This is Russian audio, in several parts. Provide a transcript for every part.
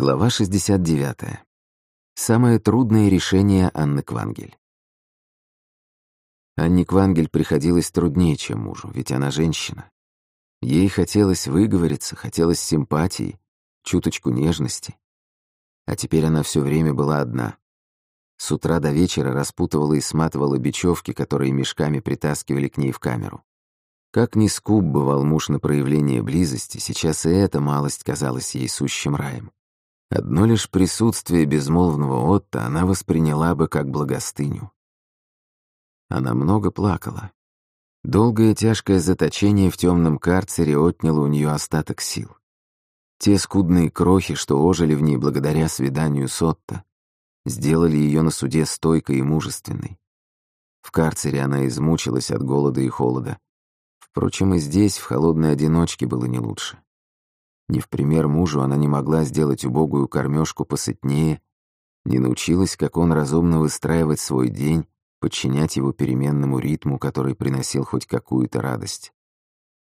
Глава 69. Самое трудное решение Анны Квангель. Анне Квангель приходилось труднее, чем мужу, ведь она женщина. Ей хотелось выговориться, хотелось симпатии, чуточку нежности. А теперь она все время была одна. С утра до вечера распутывала и сматывала бечевки, которые мешками притаскивали к ней в камеру. Как ни скуп бывал муж на проявление близости, сейчас и эта малость казалась ей сущим раем. Одно лишь присутствие безмолвного Отто она восприняла бы как благостыню. Она много плакала. Долгое тяжкое заточение в темном карцере отняло у нее остаток сил. Те скудные крохи, что ожили в ней благодаря свиданию с Отто, сделали ее на суде стойкой и мужественной. В карцере она измучилась от голода и холода. Впрочем, и здесь, в холодной одиночке, было не лучше. Не в пример мужу она не могла сделать убогую кормежку посытнее, не научилась, как он разумно выстраивать свой день, подчинять его переменному ритму, который приносил хоть какую-то радость.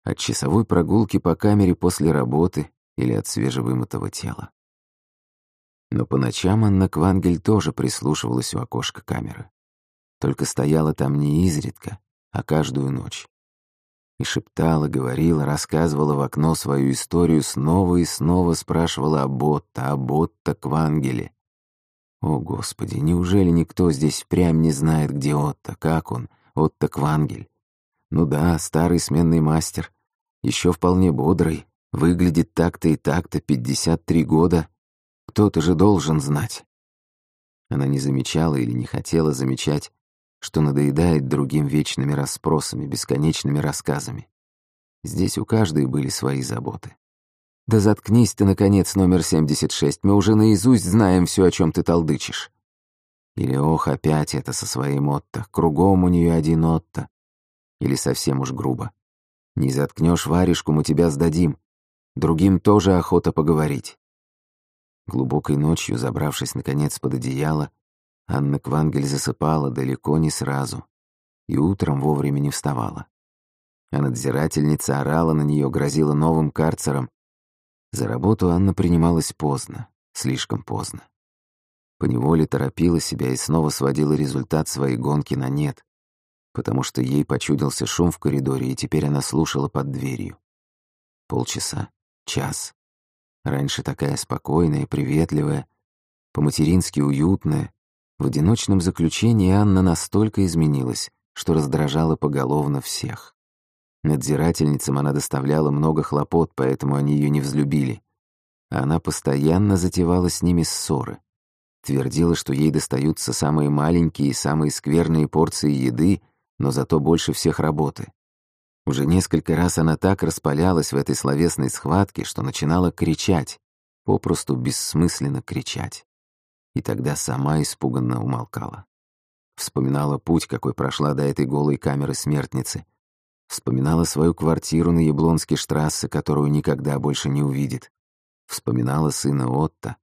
От часовой прогулки по камере после работы или от свежевымытого тела. Но по ночам Анна Квангель тоже прислушивалась у окошка камеры. Только стояла там не изредка, а каждую ночь и шептала, говорила, рассказывала в окно свою историю, снова и снова спрашивала об Отто, об Отто Квангеле. О, Господи, неужели никто здесь впрямь не знает, где Отто, как он, Отто Квангель? Ну да, старый сменный мастер, еще вполне бодрый, выглядит так-то и так-то, 53 года. Кто-то же должен знать. Она не замечала или не хотела замечать, что надоедает другим вечными расспросами, бесконечными рассказами. Здесь у каждой были свои заботы. «Да заткнись ты, наконец, номер 76, мы уже наизусть знаем все, о чем ты толдычишь». Или «Ох, опять это со своим Отто, кругом у нее один Отто». Или совсем уж грубо. «Не заткнешь варежку, мы тебя сдадим. Другим тоже охота поговорить». Глубокой ночью, забравшись, наконец, под одеяло, Анна Квангель засыпала далеко не сразу и утром вовремя не вставала. А надзирательница орала на нее, грозила новым карцером. За работу Анна принималась поздно, слишком поздно. Поневоле торопила себя и снова сводила результат своей гонки на нет, потому что ей почудился шум в коридоре, и теперь она слушала под дверью. Полчаса, час. Раньше такая спокойная, приветливая, по-матерински уютная, в одиночном заключении Анна настолько изменилась, что раздражала поголовно всех. Надзирательницам она доставляла много хлопот, поэтому они ее не взлюбили. Она постоянно затевала с ними ссоры. Твердила, что ей достаются самые маленькие и самые скверные порции еды, но зато больше всех работы. Уже несколько раз она так распалялась в этой словесной схватке, что начинала кричать, попросту бессмысленно кричать и тогда сама испуганно умолкала. Вспоминала путь, какой прошла до этой голой камеры смертницы. Вспоминала свою квартиру на Яблонской штрассе, которую никогда больше не увидит. Вспоминала сына Отто,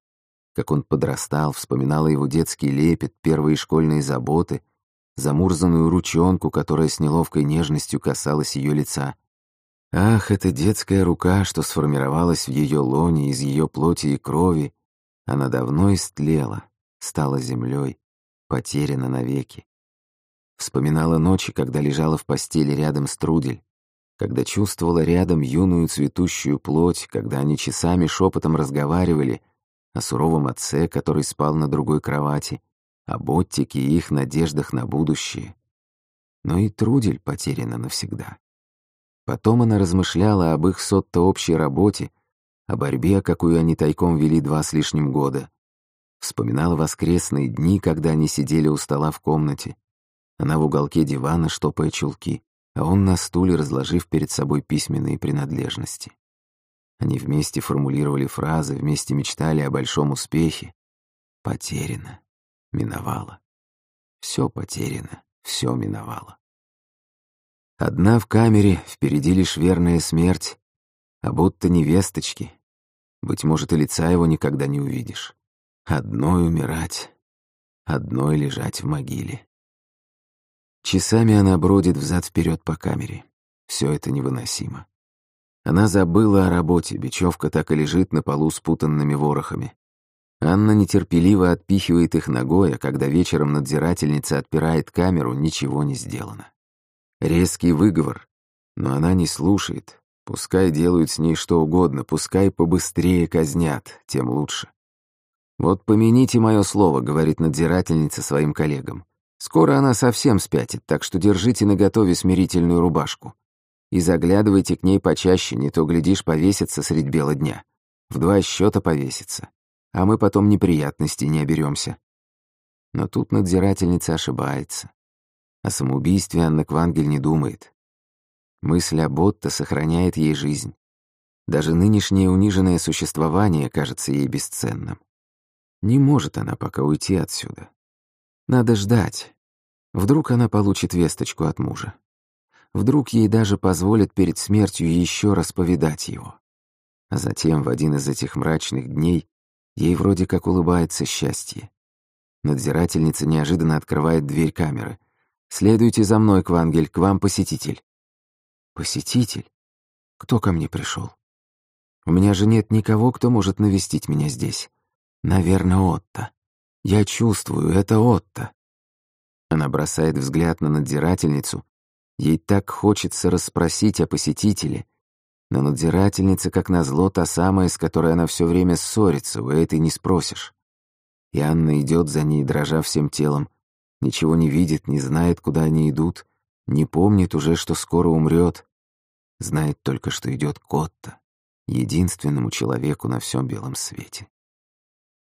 как он подрастал, вспоминала его детский лепет, первые школьные заботы, замурзанную ручонку, которая с неловкой нежностью касалась ее лица. Ах, эта детская рука, что сформировалась в ее лоне из ее плоти и крови, она давно истлела, стала землей, потеряна навеки. Вспоминала ночи, когда лежала в постели рядом с Трудель, когда чувствовала рядом юную цветущую плоть, когда они часами шепотом разговаривали о суровом отце, который спал на другой кровати, о Боттике и их надеждах на будущее. Но и Трудель потеряна навсегда. Потом она размышляла об их сотто общей работе, о борьбе, какую они тайком вели два с лишним года. Вспоминала воскресные дни, когда они сидели у стола в комнате. Она в уголке дивана, штопая чулки, а он на стуле, разложив перед собой письменные принадлежности. Они вместе формулировали фразы, вместе мечтали о большом успехе. Потеряно. Миновало. Все потеряно, все миновало. Одна в камере, впереди лишь верная смерть, а будто невесточки. Быть может, и лица его никогда не увидишь. Одной умирать, одной лежать в могиле. Часами она бродит взад вперед по камере. Все это невыносимо. Она забыла о работе, бечевка так и лежит на полу с путанными ворохами. Анна нетерпеливо отпихивает их ногой, а когда вечером надзирательница отпирает камеру, ничего не сделано. Резкий выговор, но она не слушает. Пускай делают с ней что угодно, пускай побыстрее казнят, тем лучше. «Вот помяните мое слово», — говорит надзирательница своим коллегам. «Скоро она совсем спятит, так что держите наготове смирительную рубашку. И заглядывайте к ней почаще, не то, глядишь, повесится средь бела дня. В два счета повесится. А мы потом неприятностей не оберемся». Но тут надзирательница ошибается. О самоубийстве Анна Квангель не думает. Мысль об Отто сохраняет ей жизнь. Даже нынешнее униженное существование кажется ей бесценным. Не может она пока уйти отсюда. Надо ждать. Вдруг она получит весточку от мужа. Вдруг ей даже позволят перед смертью еще раз повидать его. А затем, в один из этих мрачных дней, ей вроде как улыбается счастье. Надзирательница неожиданно открывает дверь камеры. «Следуйте за мной, Квангель, к вам посетитель». «Посетитель? Кто ко мне пришел? У меня же нет никого, кто может навестить меня здесь. Наверное, Отто. Я чувствую, это Отто. Она бросает взгляд на надзирательницу. Ей так хочется расспросить о посетителе. Но надзирательница, как назло, та самая, с которой она все время ссорится, у этой не спросишь. И Анна идет за ней, дрожа всем телом. Ничего не видит, не знает, куда они идут, не помнит уже, что скоро умрет. Знает только, что идет Котта, единственному человеку на всем белом свете.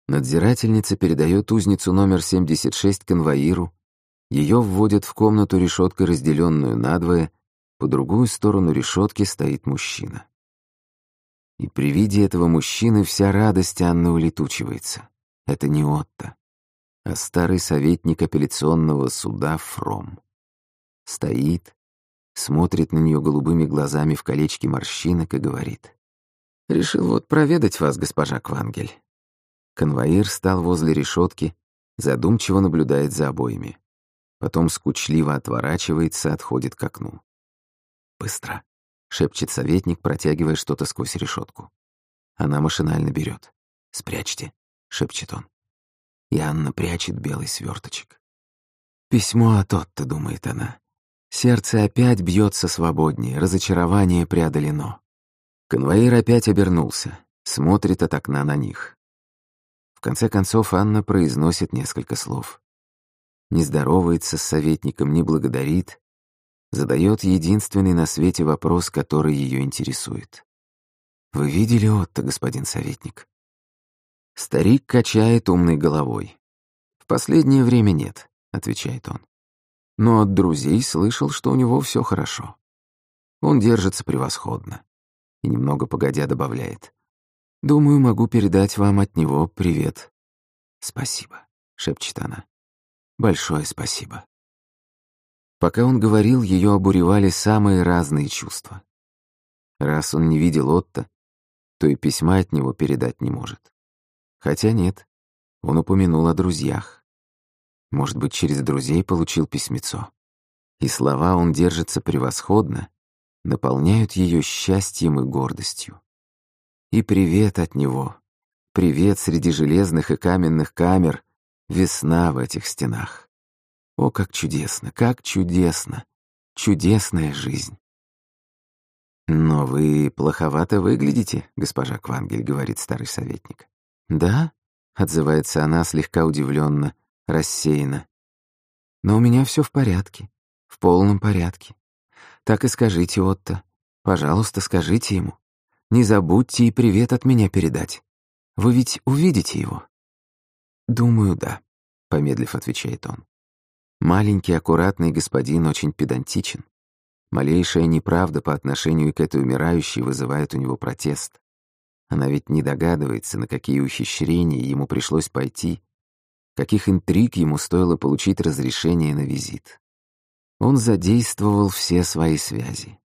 Надзирательница передает узницу номер 76 конвоиру. Ее вводят в комнату решеткой, разделенную надвое. По другую сторону решетки стоит мужчина. И при виде этого мужчины вся радость Анны улетучивается. Это не Отто, а старый советник апелляционного суда Фром. Стоит, смотрит на нее голубыми глазами в колечке морщинок и говорит. «Решил вот проведать вас, госпожа Квангель. Конвоир стал возле решетки, задумчиво наблюдает за обоими. Потом скучливо отворачивается, отходит к окну. «Быстро», — шепчет советник, протягивая что-то сквозь решетку. Она машинально берет. «Спрячьте», — шепчет он. И Анна прячет белый сверточек. «Письмо от Отто», — думает она. Сердце опять бьется свободнее, разочарование преодолено. Конвоир опять обернулся, смотрит от окна на них конце концов Анна произносит несколько слов. Не здоровается с советником, не благодарит, задает единственный на свете вопрос, который ее интересует. «Вы видели Отто, господин советник?» Старик качает умной головой. «В последнее время нет», — отвечает он. «Но от друзей слышал, что у него все хорошо. Он держится превосходно». И немного погодя добавляет. Думаю, могу передать вам от него привет. Спасибо, шепчет она. Большое спасибо. Пока он говорил, ее обуревали самые разные чувства. Раз он не видел Отто, то и письма от него передать не может. Хотя нет, он упомянул о друзьях. Может быть, через друзей получил письмецо. И слова «он держится превосходно» наполняют ее счастьем и гордостью. И привет от него. Привет среди железных и каменных камер. Весна в этих стенах. О, как чудесно, как чудесно. Чудесная жизнь. «Но вы плоховато выглядите, госпожа Квангель», — говорит старый советник. «Да?» — отзывается она слегка удивленно, рассеянно. «Но у меня все в порядке, в полном порядке. Так и скажите, Отто. Пожалуйста, скажите ему. Не забудьте и привет от меня передать. Вы ведь увидите его?» «Думаю, да», — помедлив отвечает он. Маленький, аккуратный господин очень педантичен. Малейшая неправда по отношению к этой умирающей вызывает у него протест. Она ведь не догадывается, на какие ухищрения ему пришлось пойти, каких интриг ему стоило получить разрешение на визит. Он задействовал все свои связи.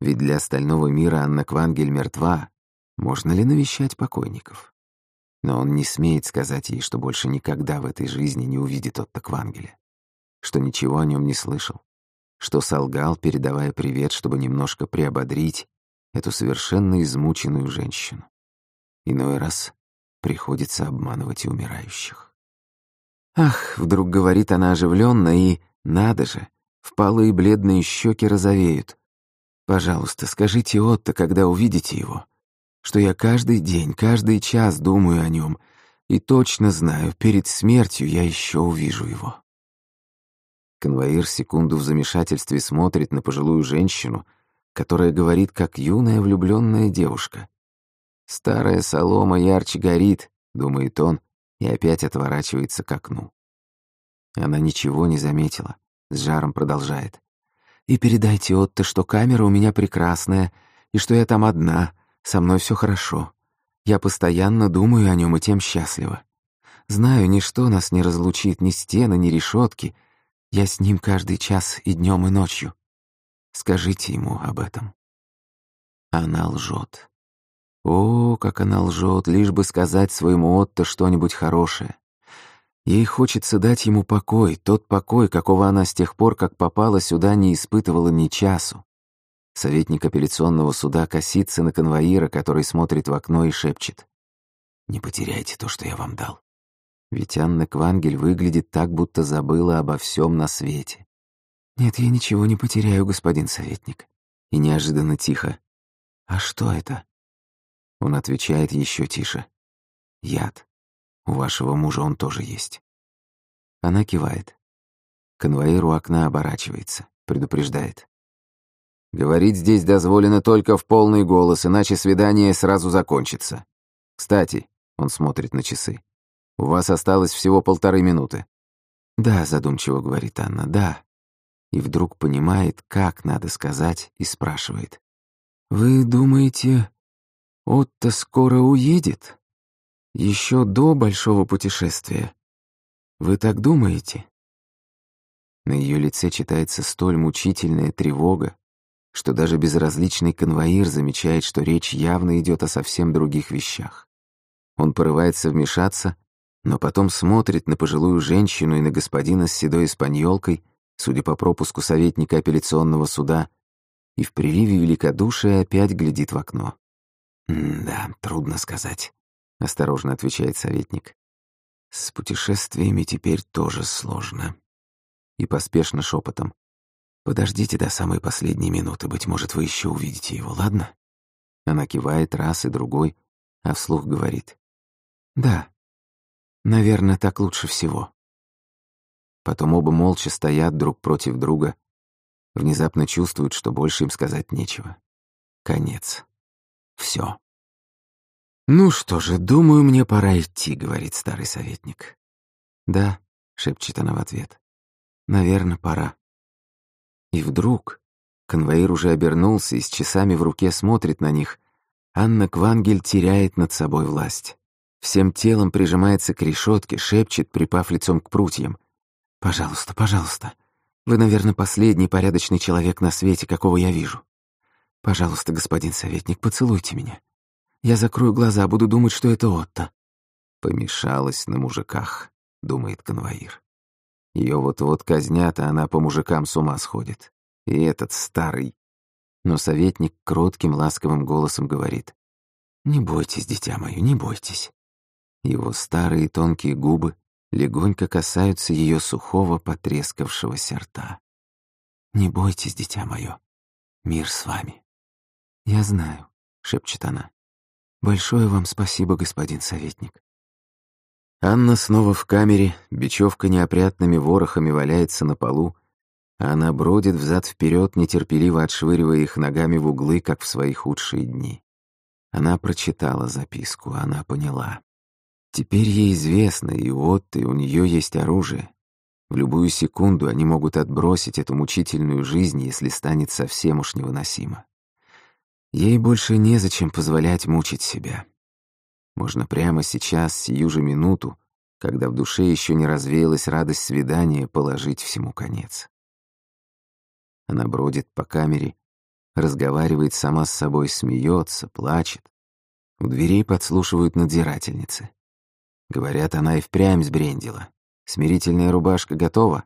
Ведь для остального мира Анна Квангель мертва. Можно ли навещать покойников? Но он не смеет сказать ей, что больше никогда в этой жизни не увидит Отто Квангеля, что ничего о нем не слышал, что солгал, передавая привет, чтобы немножко приободрить эту совершенно измученную женщину. Иной раз приходится обманывать и умирающих. Ах, вдруг говорит она оживленно и, надо же, впалые бледные щеки розовеют. Пожалуйста, скажите Отто, когда увидите его, что я каждый день, каждый час думаю о нем и точно знаю, перед смертью я еще увижу его. Конвоир секунду в замешательстве смотрит на пожилую женщину, которая говорит, как юная влюбленная девушка. «Старая солома ярче горит», — думает он, и опять отворачивается к окну. Она ничего не заметила, с жаром продолжает. «И передайте Отто, что камера у меня прекрасная, и что я там одна, со мной все хорошо. Я постоянно думаю о нем и тем счастлива. Знаю, ничто нас не разлучит, ни стены, ни решетки. Я с ним каждый час и днем, и ночью. Скажите ему об этом». Она лжет. О, как она лжет, лишь бы сказать своему Отто что-нибудь хорошее. Ей хочется дать ему покой, тот покой, какого она с тех пор, как попала сюда, не испытывала ни часу. Советник апелляционного суда косится на конвоира, который смотрит в окно и шепчет. «Не потеряйте то, что я вам дал». Ведь Анна Квангель выглядит так, будто забыла обо всем на свете. «Нет, я ничего не потеряю, господин советник». И неожиданно тихо. «А что это?» Он отвечает еще тише. «Яд. У вашего мужа он тоже есть». Она кивает. Конвоир у окна оборачивается, предупреждает. «Говорить здесь дозволено только в полный голос, иначе свидание сразу закончится. Кстати, он смотрит на часы. У вас осталось всего полторы минуты». «Да», — задумчиво говорит Анна, — «да». И вдруг понимает, как надо сказать, и спрашивает. «Вы думаете, Отто скоро уедет? Еще до большого путешествия. Вы так думаете? На ее лице читается столь мучительная тревога, что даже безразличный конвоир замечает, что речь явно идет о совсем других вещах. Он порывается вмешаться, но потом смотрит на пожилую женщину и на господина с седой испаньолкой, судя по пропуску советника апелляционного суда, и в приливе великодушия опять глядит в окно. «Да, трудно сказать», — осторожно отвечает советник. «С путешествиями теперь тоже сложно». И поспешно шепотом. «Подождите до самой последней минуты, быть может, вы еще увидите его, ладно?» Она кивает раз и другой, а вслух говорит. «Да, наверное, так лучше всего». Потом оба молча стоят друг против друга, внезапно чувствуют, что больше им сказать нечего. Конец. Все. «Ну что же, думаю, мне пора идти», — говорит старый советник. «Да», — шепчет она в ответ. «Наверное, пора». И вдруг конвоир уже обернулся и с часами в руке смотрит на них. Анна Квангель теряет над собой власть. Всем телом прижимается к решетке, шепчет, припав лицом к прутьям. «Пожалуйста, пожалуйста. Вы, наверное, последний порядочный человек на свете, какого я вижу. Пожалуйста, господин советник, поцелуйте меня. Я закрою глаза, буду думать, что это Отто. Помешалась на мужиках, думает конвоир. Ее вот-вот казнят, а она по мужикам с ума сходит. И этот старый. Но советник кротким, ласковым голосом говорит. «Не бойтесь, дитя мое, не бойтесь». Его старые тонкие губы легонько касаются ее сухого, потрескавшегося рта. «Не бойтесь, дитя мое, мир с вами». «Я знаю», — шепчет она. «Большое вам спасибо, господин советник». Анна снова в камере, бечевка неопрятными ворохами валяется на полу, а она бродит взад вперед, нетерпеливо отшвыривая их ногами в углы, как в свои худшие дни. Она прочитала записку, она поняла. Теперь ей известно, и вот, и у нее есть оружие. В любую секунду они могут отбросить эту мучительную жизнь, если станет совсем уж невыносимо. Ей больше незачем позволять мучить себя. Можно прямо сейчас, сию же минуту, когда в душе еще не развеялась радость свидания, положить всему конец. Она бродит по камере, разговаривает сама с собой, смеется, плачет. У дверей подслушивают надзирательницы. Говорят, она и впрямь сбрендила. Смирительная рубашка готова.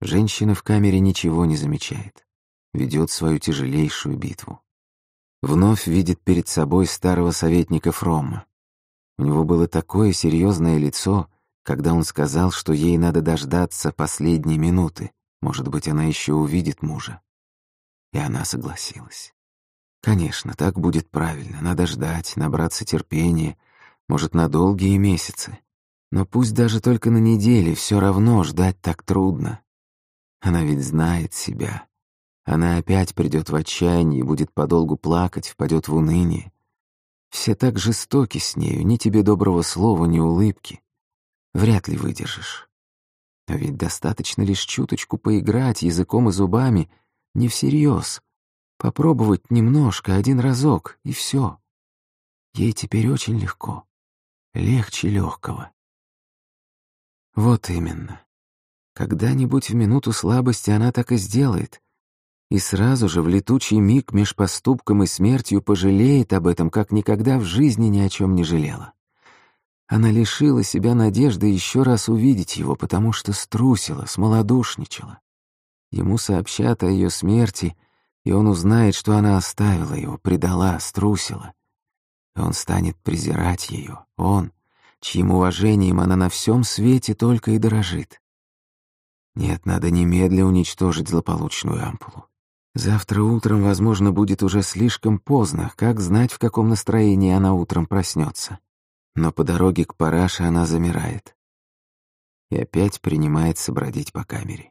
Женщина в камере ничего не замечает. Ведет свою тяжелейшую битву вновь видит перед собой старого советника Фромма. У него было такое серьезное лицо, когда он сказал, что ей надо дождаться последней минуты. Может быть, она еще увидит мужа. И она согласилась. Конечно, так будет правильно. Надо ждать, набраться терпения, может, на долгие месяцы. Но пусть даже только на неделе, все равно ждать так трудно. Она ведь знает себя. Она опять придет в отчаяние и будет подолгу плакать, впадет в уныние. Все так жестоки с нею, ни тебе доброго слова, ни улыбки. Вряд ли выдержишь. А ведь достаточно лишь чуточку поиграть языком и зубами, не всерьез. Попробовать немножко, один разок, и все. Ей теперь очень легко. Легче легкого. Вот именно. Когда-нибудь в минуту слабости она так и сделает. И сразу же в летучий миг меж поступком и смертью пожалеет об этом, как никогда в жизни ни о чем не жалела. Она лишила себя надежды еще раз увидеть его, потому что струсила, смолодушничала. Ему сообщат о ее смерти, и он узнает, что она оставила его, предала, струсила. И он станет презирать ее, он, чьим уважением она на всем свете только и дорожит. Нет, надо немедля уничтожить злополучную ампулу. Завтра утром, возможно, будет уже слишком поздно, как знать, в каком настроении она утром проснется. Но по дороге к параше она замирает. И опять принимается бродить по камере.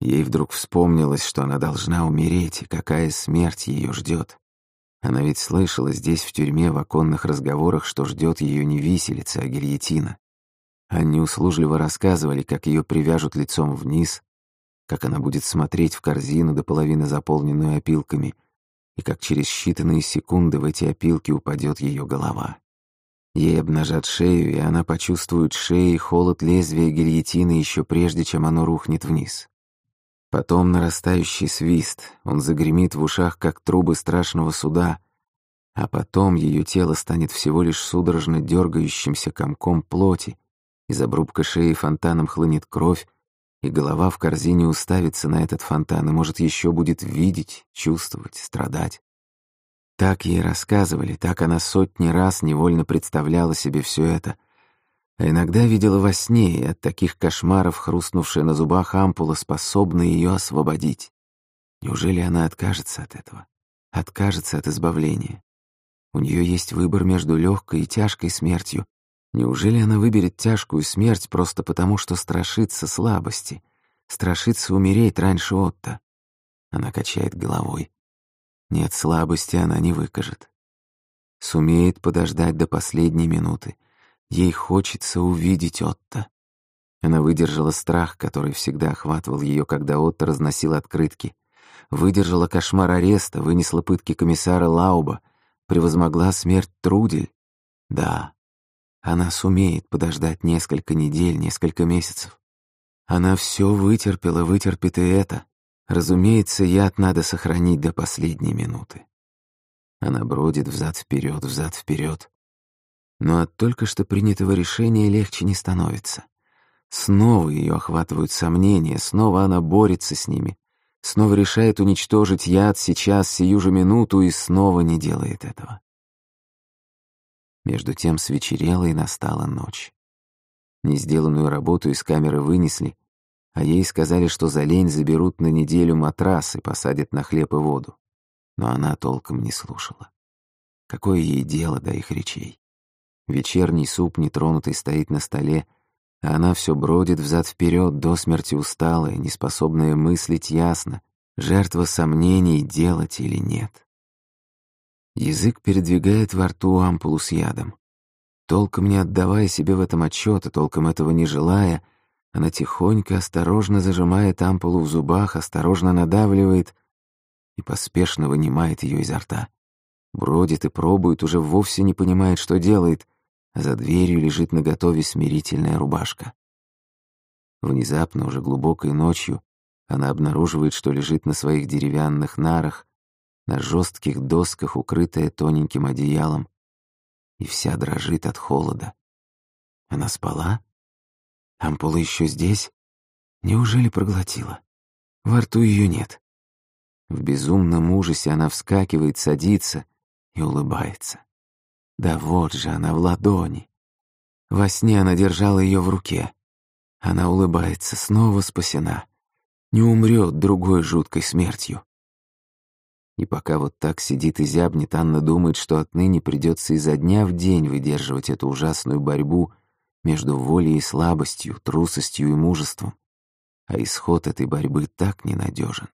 Ей вдруг вспомнилось, что она должна умереть, и какая смерть ее ждет. Она ведь слышала здесь, в тюрьме, в оконных разговорах, что ждет ее не виселица, а гильотина. Они услужливо рассказывали, как ее привяжут лицом вниз, как она будет смотреть в корзину до половины заполненную опилками, и как через считанные секунды в эти опилки упадет ее голова. Ей обнажат шею, и она почувствует шеей холод лезвия гильотины еще прежде, чем оно рухнет вниз. Потом нарастающий свист, он загремит в ушах, как трубы страшного суда, а потом ее тело станет всего лишь судорожно дергающимся комком плоти, из обрубка шеи фонтаном хлынет кровь, и голова в корзине уставится на этот фонтан и, может, еще будет видеть, чувствовать, страдать. Так ей рассказывали, так она сотни раз невольно представляла себе все это — а иногда видела во сне, и от таких кошмаров хрустнувшая на зубах ампула способна ее освободить. Неужели она откажется от этого? Откажется от избавления? У нее есть выбор между легкой и тяжкой смертью. Неужели она выберет тяжкую смерть просто потому, что страшится слабости, страшится умереть раньше Отто? Она качает головой. Нет, слабости она не выкажет. Сумеет подождать до последней минуты — Ей хочется увидеть Отто. Она выдержала страх, который всегда охватывал ее, когда Отто разносил открытки. Выдержала кошмар ареста, вынесла пытки комиссара Лауба, превозмогла смерть Трудель. Да, она сумеет подождать несколько недель, несколько месяцев. Она все вытерпела, вытерпит и это. Разумеется, яд надо сохранить до последней минуты. Она бродит взад-вперед, взад-вперед но от только что принятого решения легче не становится. Снова ее охватывают сомнения, снова она борется с ними, снова решает уничтожить яд сейчас, сию же минуту, и снова не делает этого. Между тем свечерела и настала ночь. Несделанную работу из камеры вынесли, а ей сказали, что за лень заберут на неделю матрас и посадят на хлеб и воду. Но она толком не слушала. Какое ей дело до их речей? Вечерний суп нетронутый стоит на столе, а она все бродит взад-вперед, до смерти усталая, неспособная мыслить ясно, жертва сомнений, делать или нет. Язык передвигает во рту ампулу с ядом. Толком не отдавая себе в этом отчета, толком этого не желая, она тихонько, осторожно зажимает ампулу в зубах, осторожно надавливает и поспешно вынимает ее изо рта. Бродит и пробует, уже вовсе не понимает, что делает — за дверью лежит наготове смирительная рубашка. Внезапно, уже глубокой ночью, она обнаруживает, что лежит на своих деревянных нарах, на жестких досках, укрытая тоненьким одеялом, и вся дрожит от холода. Она спала? Ампула еще здесь? Неужели проглотила? Во рту ее нет. В безумном ужасе она вскакивает, садится и улыбается. Да вот же она в ладони. Во сне она держала ее в руке. Она улыбается, снова спасена. Не умрет другой жуткой смертью. И пока вот так сидит и зябнет, Анна думает, что отныне придется изо дня в день выдерживать эту ужасную борьбу между волей и слабостью, трусостью и мужеством. А исход этой борьбы так ненадежен.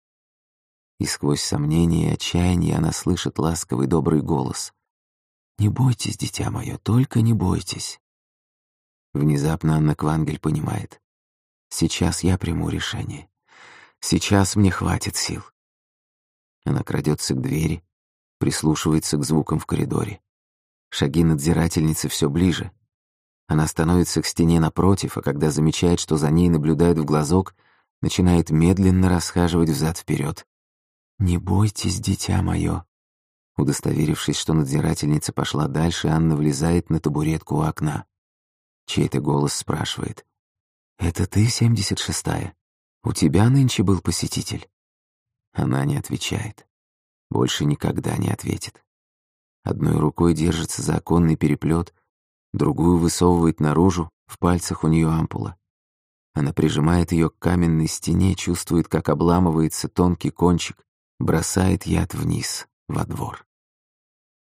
И сквозь сомнения и отчаяние она слышит ласковый добрый голос. «Не бойтесь, дитя мое, только не бойтесь». Внезапно Анна Квангель понимает. «Сейчас я приму решение. Сейчас мне хватит сил. Она крадется к двери, прислушивается к звукам в коридоре. Шаги надзирательницы все ближе. Она становится к стене напротив, а когда замечает, что за ней наблюдают в глазок, начинает медленно расхаживать взад вперед. «Не бойтесь, дитя мое». Удостоверившись, что надзирательница пошла дальше, Анна влезает на табуретку у окна. Чей-то голос спрашивает. «Это ты, семьдесят шестая? У тебя нынче был посетитель?» Она не отвечает. Больше никогда не ответит. Одной рукой держится за оконный переплет, другую высовывает наружу, в пальцах у нее ампула. Она прижимает ее к каменной стене, чувствует, как обламывается тонкий кончик, бросает яд вниз, во двор.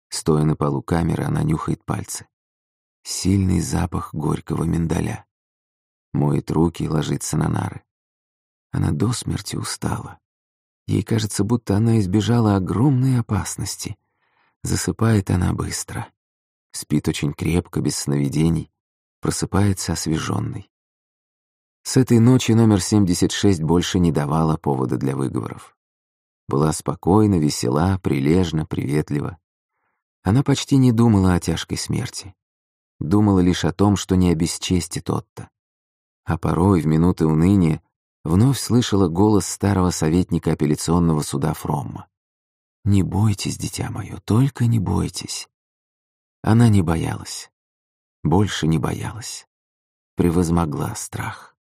Стоя на полу камеры, она нюхает пальцы. Сильный запах горького миндаля. Моет руки и ложится на нары. Она до смерти устала. Ей кажется, будто она избежала огромной опасности. Засыпает она быстро. Спит очень крепко, без сновидений. Просыпается освеженной. С этой ночи номер 76 больше не давала повода для выговоров. Была спокойна, весела, прилежна, приветлива. Она почти не думала о тяжкой смерти. Думала лишь о том, что не обесчестит Отто. А порой, в минуты уныния, вновь слышала голос старого советника апелляционного суда Фромма. «Не бойтесь, дитя мое, только не бойтесь». Она не боялась. Больше не боялась. Превозмогла страх.